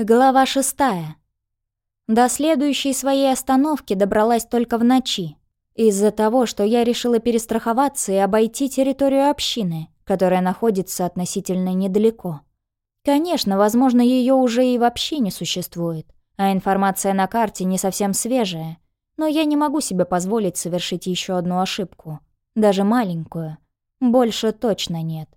Глава шестая. До следующей своей остановки добралась только в ночи. Из-за того, что я решила перестраховаться и обойти территорию общины, которая находится относительно недалеко. Конечно, возможно, ее уже и вообще не существует, а информация на карте не совсем свежая, но я не могу себе позволить совершить еще одну ошибку, даже маленькую. Больше точно нет.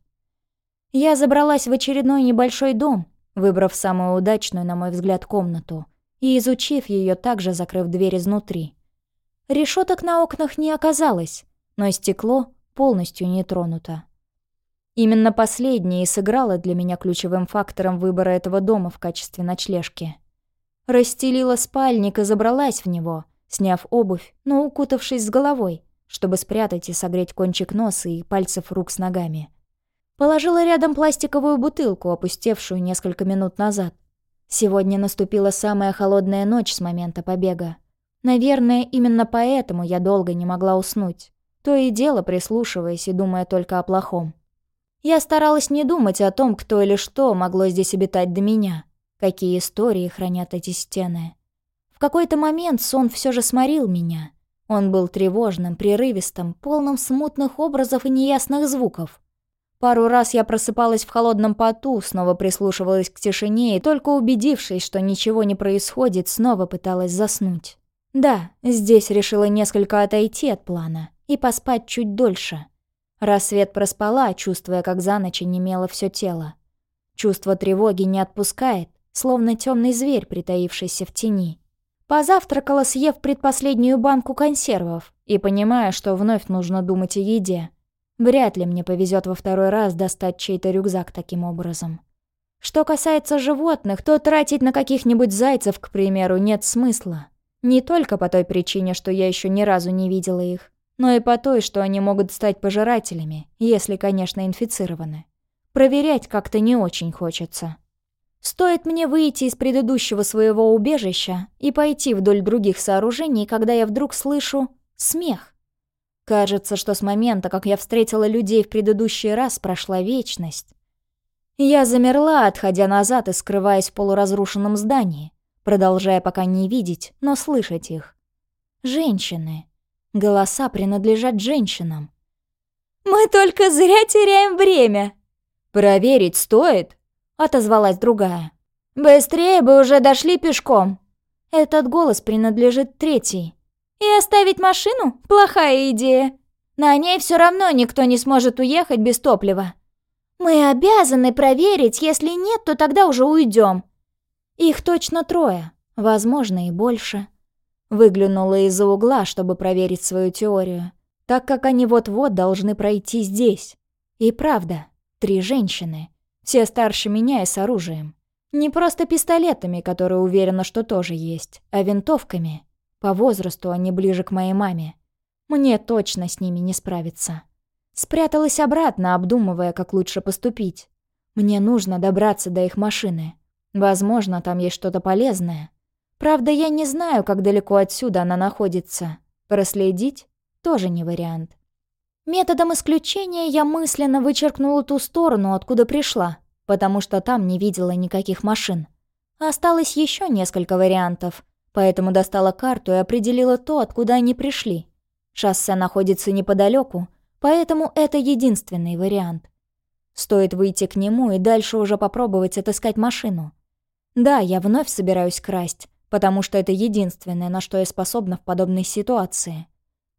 Я забралась в очередной небольшой дом, выбрав самую удачную, на мой взгляд, комнату и изучив ее также закрыв дверь изнутри. Решеток на окнах не оказалось, но стекло полностью не тронуто. Именно последнее и сыграло для меня ключевым фактором выбора этого дома в качестве ночлежки. Расстелила спальник и забралась в него, сняв обувь, но укутавшись с головой, чтобы спрятать и согреть кончик носа и пальцев рук с ногами. Положила рядом пластиковую бутылку, опустевшую несколько минут назад. Сегодня наступила самая холодная ночь с момента побега. Наверное, именно поэтому я долго не могла уснуть. То и дело прислушиваясь и думая только о плохом. Я старалась не думать о том, кто или что могло здесь обитать до меня. Какие истории хранят эти стены. В какой-то момент сон все же сморил меня. Он был тревожным, прерывистым, полным смутных образов и неясных звуков. Пару раз я просыпалась в холодном поту, снова прислушивалась к тишине и только убедившись, что ничего не происходит, снова пыталась заснуть. Да, здесь решила несколько отойти от плана и поспать чуть дольше. Рассвет проспала, чувствуя, как за ночь немело все тело. Чувство тревоги не отпускает, словно темный зверь, притаившийся в тени. Позавтракала, съев предпоследнюю банку консервов и понимая, что вновь нужно думать о еде. Вряд ли мне повезет во второй раз достать чей-то рюкзак таким образом. Что касается животных, то тратить на каких-нибудь зайцев, к примеру, нет смысла. Не только по той причине, что я еще ни разу не видела их, но и по той, что они могут стать пожирателями, если, конечно, инфицированы. Проверять как-то не очень хочется. Стоит мне выйти из предыдущего своего убежища и пойти вдоль других сооружений, когда я вдруг слышу смех. Кажется, что с момента, как я встретила людей в предыдущий раз, прошла вечность. Я замерла, отходя назад и скрываясь в полуразрушенном здании, продолжая пока не видеть, но слышать их. Женщины. Голоса принадлежат женщинам. «Мы только зря теряем время!» «Проверить стоит?» — отозвалась другая. «Быстрее бы уже дошли пешком!» Этот голос принадлежит третьей. И оставить машину – плохая идея. На ней все равно никто не сможет уехать без топлива. Мы обязаны проверить, если нет, то тогда уже уйдем. Их точно трое, возможно и больше. Выглянула из-за угла, чтобы проверить свою теорию, так как они вот-вот должны пройти здесь. И правда, три женщины, все старше меня и с оружием. Не просто пистолетами, которые уверена, что тоже есть, а винтовками – по возрасту они ближе к моей маме. Мне точно с ними не справиться. Спряталась обратно, обдумывая, как лучше поступить. Мне нужно добраться до их машины. Возможно, там есть что-то полезное. Правда, я не знаю, как далеко отсюда она находится. Проследить тоже не вариант. Методом исключения я мысленно вычеркнула ту сторону, откуда пришла, потому что там не видела никаких машин. Осталось еще несколько вариантов, Поэтому достала карту и определила то, откуда они пришли. Шоссе находится неподалеку, поэтому это единственный вариант. Стоит выйти к нему и дальше уже попробовать отыскать машину. Да, я вновь собираюсь красть, потому что это единственное, на что я способна в подобной ситуации.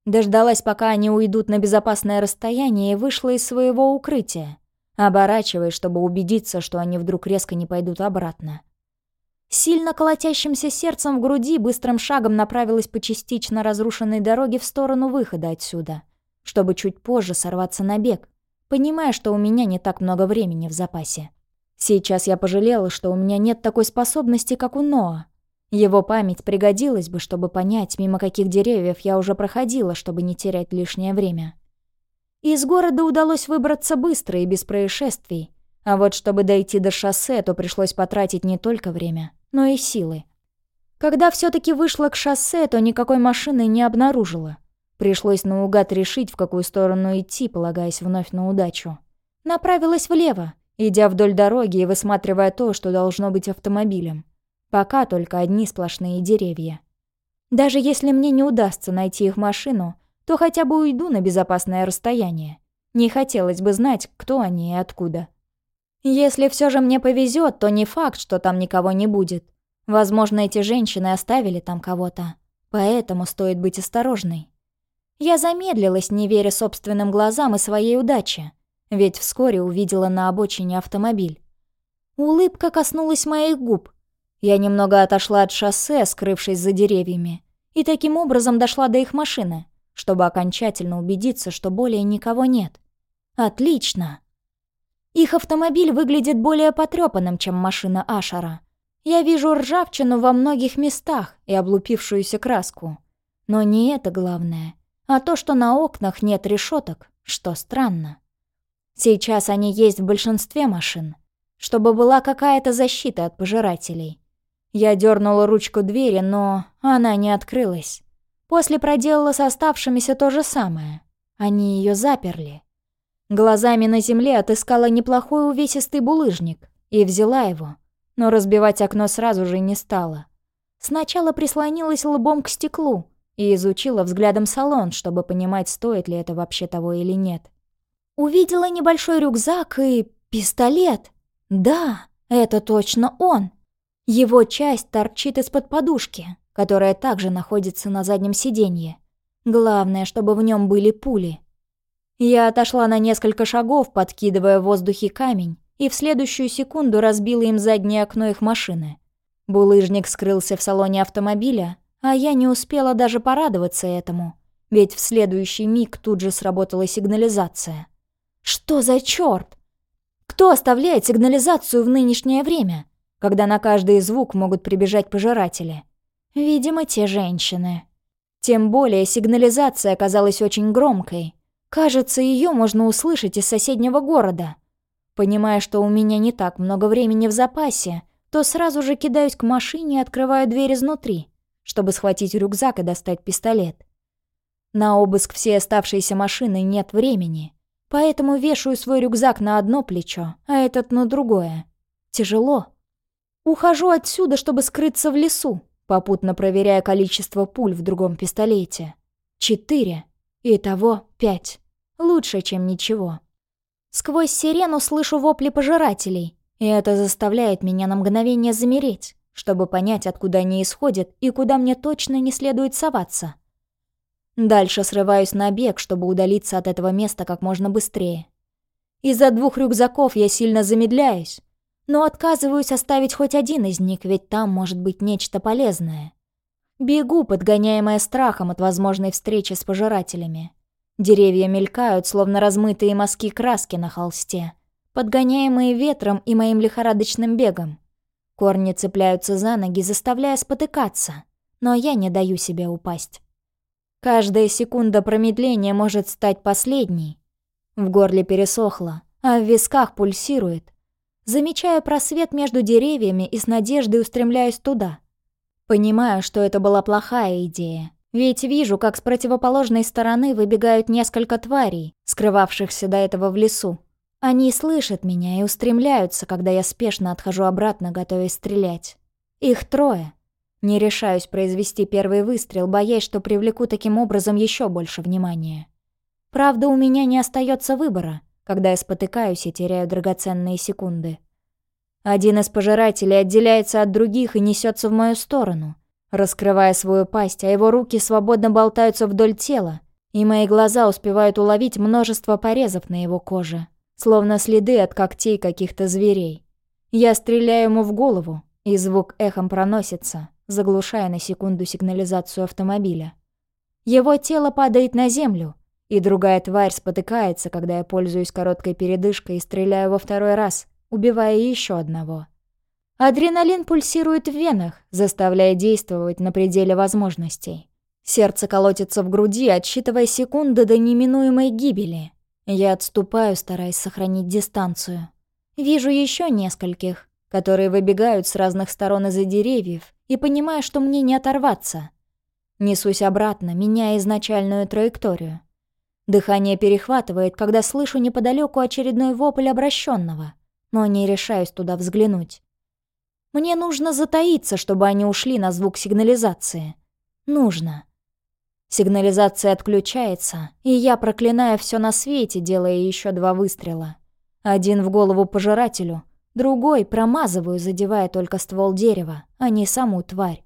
Дождалась, пока они уйдут на безопасное расстояние и вышла из своего укрытия, оборачиваясь, чтобы убедиться, что они вдруг резко не пойдут обратно. Сильно колотящимся сердцем в груди быстрым шагом направилась по частично разрушенной дороге в сторону выхода отсюда, чтобы чуть позже сорваться на бег, понимая, что у меня не так много времени в запасе. Сейчас я пожалела, что у меня нет такой способности, как у Ноа. Его память пригодилась бы, чтобы понять, мимо каких деревьев я уже проходила, чтобы не терять лишнее время. Из города удалось выбраться быстро и без происшествий, а вот чтобы дойти до шоссе, то пришлось потратить не только время, но и силы. Когда все таки вышла к шоссе, то никакой машины не обнаружила. Пришлось наугад решить, в какую сторону идти, полагаясь вновь на удачу. Направилась влево, идя вдоль дороги и высматривая то, что должно быть автомобилем. Пока только одни сплошные деревья. Даже если мне не удастся найти их машину, то хотя бы уйду на безопасное расстояние. Не хотелось бы знать, кто они и откуда. Если все же мне повезет, то не факт, что там никого не будет. Возможно, эти женщины оставили там кого-то. Поэтому стоит быть осторожной. Я замедлилась, не веря собственным глазам и своей удаче, ведь вскоре увидела на обочине автомобиль. Улыбка коснулась моих губ. Я немного отошла от шоссе, скрывшись за деревьями, и таким образом дошла до их машины, чтобы окончательно убедиться, что более никого нет. Отлично! Их автомобиль выглядит более потрепанным, чем машина Ашара. Я вижу ржавчину во многих местах и облупившуюся краску. Но не это главное, а то, что на окнах нет решеток, что странно. Сейчас они есть в большинстве машин, чтобы была какая-то защита от пожирателей. Я дернула ручку двери, но она не открылась. После проделала с оставшимися то же самое. Они ее заперли. Глазами на земле отыскала неплохой увесистый булыжник и взяла его, но разбивать окно сразу же не стала. Сначала прислонилась лбом к стеклу и изучила взглядом салон, чтобы понимать, стоит ли это вообще того или нет. Увидела небольшой рюкзак и пистолет. Да, это точно он. Его часть торчит из-под подушки, которая также находится на заднем сиденье. Главное, чтобы в нем были пули. Я отошла на несколько шагов, подкидывая в воздухе камень, и в следующую секунду разбила им заднее окно их машины. Булыжник скрылся в салоне автомобиля, а я не успела даже порадоваться этому, ведь в следующий миг тут же сработала сигнализация. Что за чёрт? Кто оставляет сигнализацию в нынешнее время, когда на каждый звук могут прибежать пожиратели? Видимо, те женщины. Тем более сигнализация оказалась очень громкой. Кажется, ее можно услышать из соседнего города. Понимая, что у меня не так много времени в запасе, то сразу же кидаюсь к машине и открываю дверь изнутри, чтобы схватить рюкзак и достать пистолет. На обыск всей оставшейся машины нет времени, поэтому вешаю свой рюкзак на одно плечо, а этот на другое. Тяжело. Ухожу отсюда, чтобы скрыться в лесу, попутно проверяя количество пуль в другом пистолете. Четыре. Итого пять. Лучше, чем ничего. Сквозь сирену слышу вопли пожирателей, и это заставляет меня на мгновение замереть, чтобы понять, откуда они исходят и куда мне точно не следует соваться. Дальше срываюсь на бег, чтобы удалиться от этого места как можно быстрее. Из-за двух рюкзаков я сильно замедляюсь, но отказываюсь оставить хоть один из них, ведь там может быть нечто полезное. Бегу, подгоняемая страхом от возможной встречи с пожирателями. Деревья мелькают, словно размытые мазки краски на холсте, подгоняемые ветром и моим лихорадочным бегом. Корни цепляются за ноги, заставляя спотыкаться, но я не даю себе упасть. Каждая секунда промедления может стать последней. В горле пересохло, а в висках пульсирует. Замечаю просвет между деревьями и с надеждой устремляюсь туда. Понимаю, что это была плохая идея. Ведь вижу, как с противоположной стороны выбегают несколько тварей, скрывавшихся до этого в лесу. Они слышат меня и устремляются, когда я спешно отхожу обратно, готовясь стрелять. Их трое. Не решаюсь произвести первый выстрел, боясь, что привлеку таким образом еще больше внимания. Правда, у меня не остается выбора — когда я спотыкаюсь и теряю драгоценные секунды. Один из пожирателей отделяется от других и несется в мою сторону, раскрывая свою пасть, а его руки свободно болтаются вдоль тела, и мои глаза успевают уловить множество порезов на его коже, словно следы от когтей каких-то зверей. Я стреляю ему в голову, и звук эхом проносится, заглушая на секунду сигнализацию автомобиля. Его тело падает на землю, и другая тварь спотыкается, когда я пользуюсь короткой передышкой и стреляю во второй раз, убивая еще одного. Адреналин пульсирует в венах, заставляя действовать на пределе возможностей. Сердце колотится в груди, отсчитывая секунды до неминуемой гибели. Я отступаю, стараясь сохранить дистанцию. Вижу еще нескольких, которые выбегают с разных сторон из-за деревьев, и понимаю, что мне не оторваться. Несусь обратно, меняя изначальную траекторию. Дыхание перехватывает, когда слышу неподалеку очередной вопль обращенного, но не решаюсь туда взглянуть. Мне нужно затаиться, чтобы они ушли на звук сигнализации. Нужно. Сигнализация отключается, и я проклинаю все на свете, делая еще два выстрела. Один в голову пожирателю, другой промазываю, задевая только ствол дерева, а не саму тварь.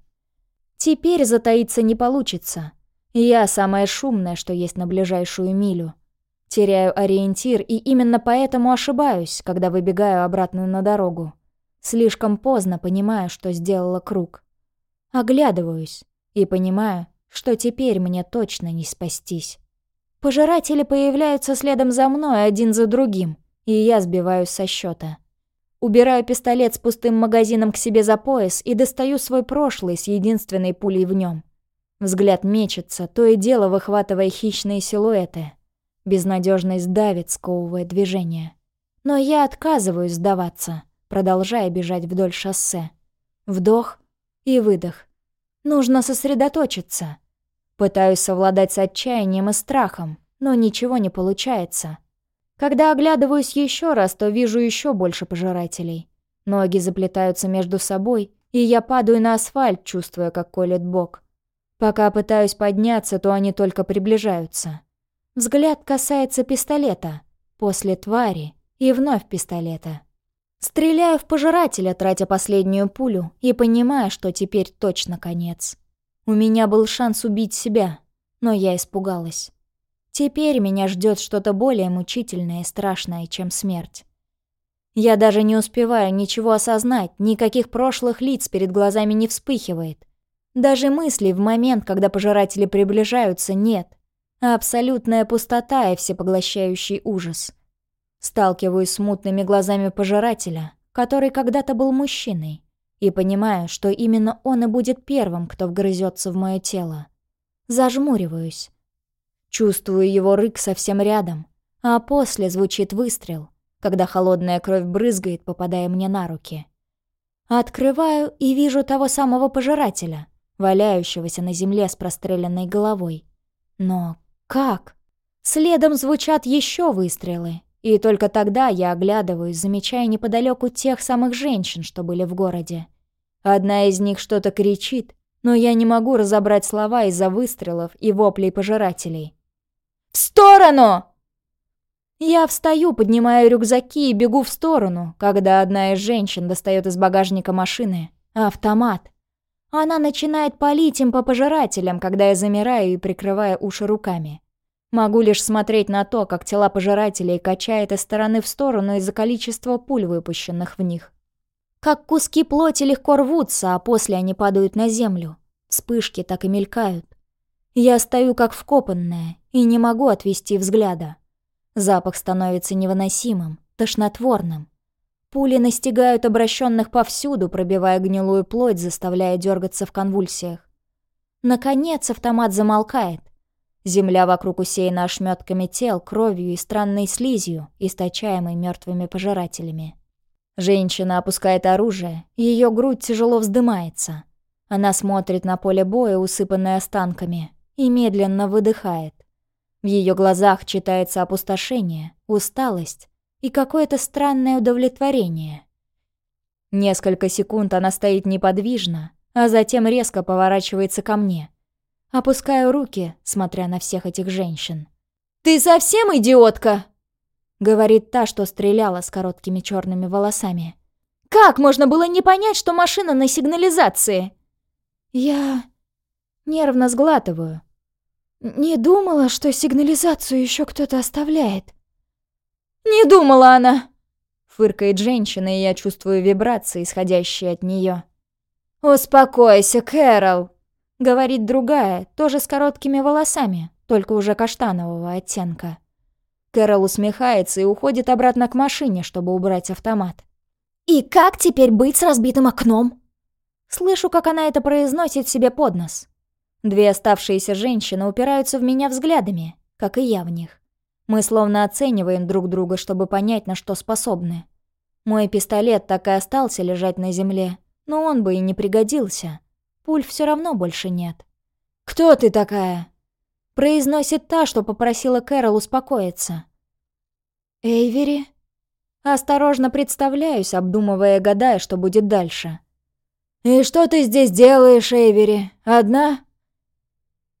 Теперь затаиться не получится. Я самая шумная, что есть на ближайшую милю. Теряю ориентир и именно поэтому ошибаюсь, когда выбегаю обратно на дорогу. Слишком поздно понимаю, что сделала круг. Оглядываюсь и понимаю, что теперь мне точно не спастись. Пожиратели появляются следом за мной один за другим, и я сбиваюсь со счета. Убираю пистолет с пустым магазином к себе за пояс и достаю свой прошлый с единственной пулей в нем. Взгляд мечется, то и дело выхватывая хищные силуэты. Безнадежность давит, сковывая движение. Но я отказываюсь сдаваться, продолжая бежать вдоль шоссе. Вдох и выдох. Нужно сосредоточиться. Пытаюсь совладать с отчаянием и страхом, но ничего не получается. Когда оглядываюсь еще раз, то вижу еще больше пожирателей. Ноги заплетаются между собой, и я падаю на асфальт, чувствуя, как колет бок. Пока пытаюсь подняться, то они только приближаются. Взгляд касается пистолета, после твари и вновь пистолета. Стреляю в пожирателя, тратя последнюю пулю, и понимая, что теперь точно конец. У меня был шанс убить себя, но я испугалась. Теперь меня ждет что-то более мучительное и страшное, чем смерть. Я даже не успеваю ничего осознать, никаких прошлых лиц перед глазами не вспыхивает. Даже мыслей в момент, когда пожиратели приближаются, нет. Абсолютная пустота и всепоглощающий ужас. Сталкиваюсь с мутными глазами пожирателя, который когда-то был мужчиной, и понимаю, что именно он и будет первым, кто вгрызется в мое тело. Зажмуриваюсь. Чувствую его рык совсем рядом, а после звучит выстрел, когда холодная кровь брызгает, попадая мне на руки. Открываю и вижу того самого пожирателя, валяющегося на земле с простреленной головой. Но как? Следом звучат еще выстрелы, и только тогда я оглядываюсь, замечая неподалеку тех самых женщин, что были в городе. Одна из них что-то кричит, но я не могу разобрать слова из-за выстрелов и воплей пожирателей. «В сторону!» Я встаю, поднимаю рюкзаки и бегу в сторону, когда одна из женщин достает из багажника машины автомат. Она начинает палить им по пожирателям, когда я замираю и прикрываю уши руками. Могу лишь смотреть на то, как тела пожирателей качает из стороны в сторону из-за количества пуль, выпущенных в них. Как куски плоти легко рвутся, а после они падают на землю. Вспышки так и мелькают. Я стою как вкопанная и не могу отвести взгляда. Запах становится невыносимым, тошнотворным. Пули настигают обращенных повсюду, пробивая гнилую плоть, заставляя дергаться в конвульсиях. Наконец автомат замолкает. Земля вокруг усеяна ошметками тел, кровью и странной слизью, источаемой мертвыми пожирателями. Женщина опускает оружие, ее грудь тяжело вздымается. Она смотрит на поле боя, усыпанное останками, и медленно выдыхает. В ее глазах читается опустошение, усталость и какое-то странное удовлетворение. Несколько секунд она стоит неподвижно, а затем резко поворачивается ко мне. Опускаю руки, смотря на всех этих женщин. «Ты совсем идиотка?» Говорит та, что стреляла с короткими черными волосами. «Как можно было не понять, что машина на сигнализации?» Я нервно сглатываю. Не думала, что сигнализацию еще кто-то оставляет. «Не думала она!» Фыркает женщина, и я чувствую вибрации, исходящие от нее. «Успокойся, Кэрол!» Говорит другая, тоже с короткими волосами, только уже каштанового оттенка. Кэрол усмехается и уходит обратно к машине, чтобы убрать автомат. «И как теперь быть с разбитым окном?» Слышу, как она это произносит себе под нос. Две оставшиеся женщины упираются в меня взглядами, как и я в них. Мы словно оцениваем друг друга, чтобы понять, на что способны. Мой пистолет так и остался лежать на земле, но он бы и не пригодился. Пуль все равно больше нет. «Кто ты такая?» Произносит та, что попросила Кэрол успокоиться. «Эйвери?» Осторожно представляюсь, обдумывая, гадая, что будет дальше. «И что ты здесь делаешь, Эйвери? Одна?»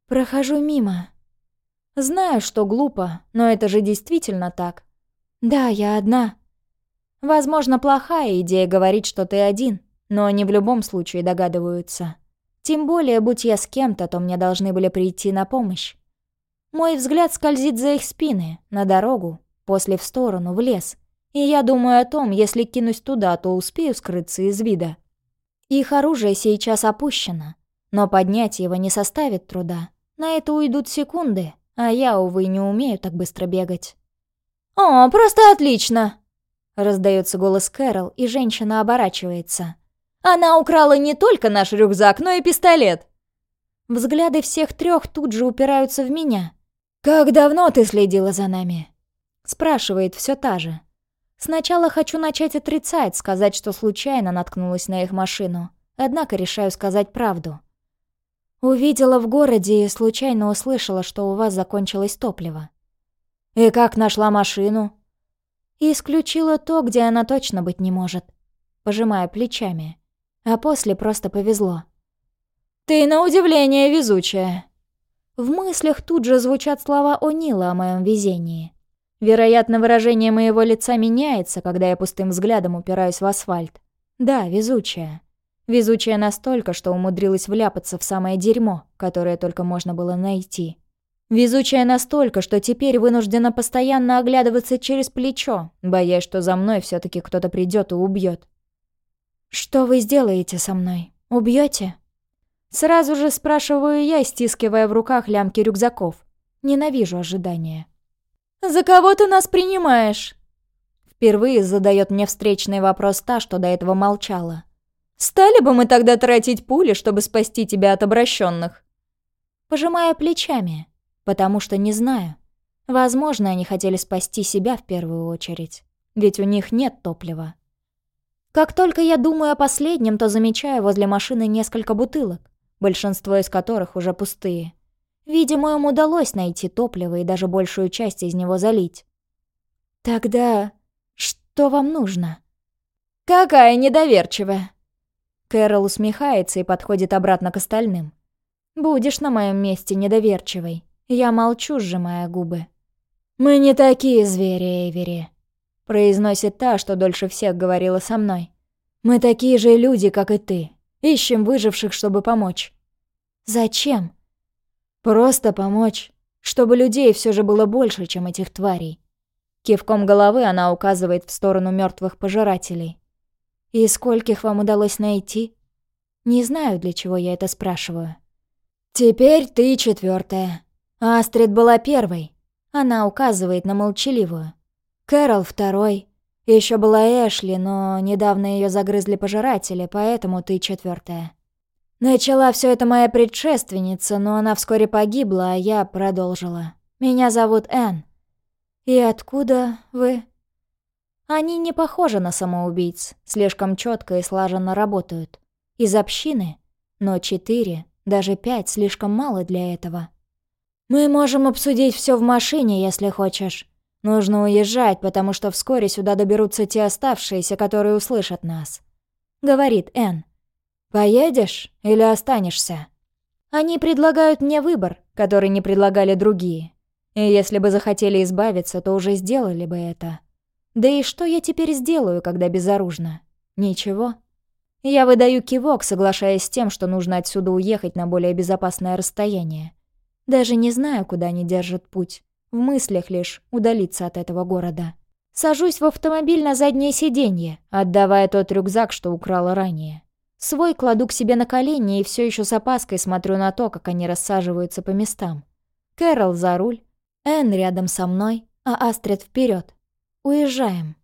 Прохожу мимо. Знаю, что глупо, но это же действительно так. Да, я одна. Возможно, плохая идея говорить, что ты один, но они в любом случае догадываются. Тем более, будь я с кем-то, то мне должны были прийти на помощь. Мой взгляд скользит за их спины, на дорогу, после в сторону, в лес. И я думаю о том, если кинусь туда, то успею скрыться из вида. Их оружие сейчас опущено, но поднять его не составит труда. На это уйдут секунды, а я, увы, не умею так быстро бегать. «О, просто отлично!» Раздается голос Кэрол, и женщина оборачивается. «Она украла не только наш рюкзак, но и пистолет!» Взгляды всех трех тут же упираются в меня. «Как давно ты следила за нами?» Спрашивает все та же. Сначала хочу начать отрицать, сказать, что случайно наткнулась на их машину. Однако решаю сказать правду. Увидела в городе и случайно услышала, что у вас закончилось топливо. И как нашла машину? Исключила то, где она точно быть не может. Пожимая плечами. А после просто повезло. Ты на удивление везучая. В мыслях тут же звучат слова О'Нила о моем везении. Вероятно, выражение моего лица меняется, когда я пустым взглядом упираюсь в асфальт. Да, везучая. Везучая настолько, что умудрилась вляпаться в самое дерьмо, которое только можно было найти. Везучая настолько, что теперь вынуждена постоянно оглядываться через плечо, боясь, что за мной все таки кто-то придет и убьет. «Что вы сделаете со мной? Убьете? Сразу же спрашиваю я, стискивая в руках лямки рюкзаков. Ненавижу ожидания. «За кого ты нас принимаешь?» Впервые задает мне встречный вопрос та, что до этого молчала. Стали бы мы тогда тратить пули, чтобы спасти тебя от обращенных? Пожимая плечами, потому что не знаю. Возможно, они хотели спасти себя в первую очередь, ведь у них нет топлива. Как только я думаю о последнем, то замечаю возле машины несколько бутылок, большинство из которых уже пустые. Видимо, им удалось найти топливо и даже большую часть из него залить. Тогда что вам нужно? Какая недоверчивая. Кэрол усмехается и подходит обратно к остальным. «Будешь на моем месте недоверчивой. Я молчу, сжимая губы». «Мы не такие звери, Эйвери», — произносит та, что дольше всех говорила со мной. «Мы такие же люди, как и ты. Ищем выживших, чтобы помочь». «Зачем?» «Просто помочь, чтобы людей все же было больше, чем этих тварей». Кивком головы она указывает в сторону мертвых пожирателей. «И скольких вам удалось найти?» Не знаю, для чего я это спрашиваю. «Теперь ты четвертая. Астрид была первой». Она указывает на молчаливую. «Кэрол второй. Еще была Эшли, но недавно ее загрызли пожиратели, поэтому ты четвертая. Начала все это моя предшественница, но она вскоре погибла, а я продолжила. Меня зовут Энн. И откуда вы?» Они не похожи на самоубийц, слишком четко и слаженно работают. Из общины, но четыре, даже пять слишком мало для этого. «Мы можем обсудить все в машине, если хочешь. Нужно уезжать, потому что вскоре сюда доберутся те оставшиеся, которые услышат нас», — говорит Энн. «Поедешь или останешься?» Они предлагают мне выбор, который не предлагали другие. И если бы захотели избавиться, то уже сделали бы это. Да и что я теперь сделаю, когда безоружна? Ничего. Я выдаю кивок, соглашаясь с тем, что нужно отсюда уехать на более безопасное расстояние. Даже не знаю, куда они держат путь. В мыслях лишь удалиться от этого города. Сажусь в автомобиль на заднее сиденье, отдавая тот рюкзак, что украла ранее. Свой кладу к себе на колени и все еще с опаской смотрю на то, как они рассаживаются по местам. Кэрол за руль, Энн рядом со мной, а Астрид вперед. Уезжаем.